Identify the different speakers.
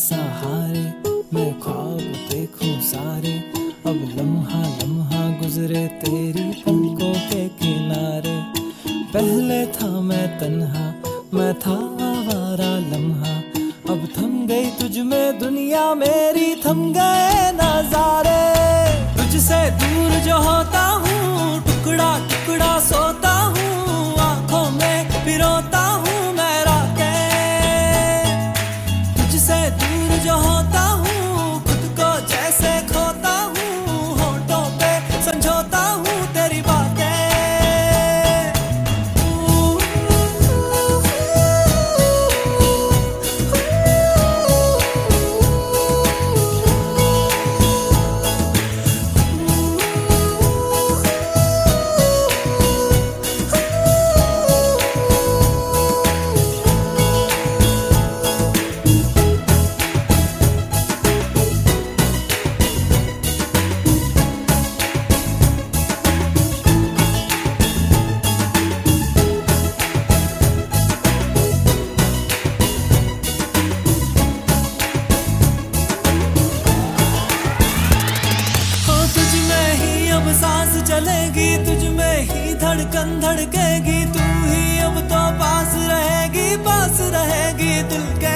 Speaker 1: सहारे, मैं ख्वाब देखूँ सारे। अब लम्हा लम्हा गुजरे तेरी पलकों के किनारे। पहले था मैं तन्हा, मैं था आवारा लम्हा। अब थम गई तुझ में, दुनिया मेरी थम गए नजारे। तुझसे दूर जो होता धड़कन धड़केगी तू ही अब तो पास रहेगी पास रहेगी दिल के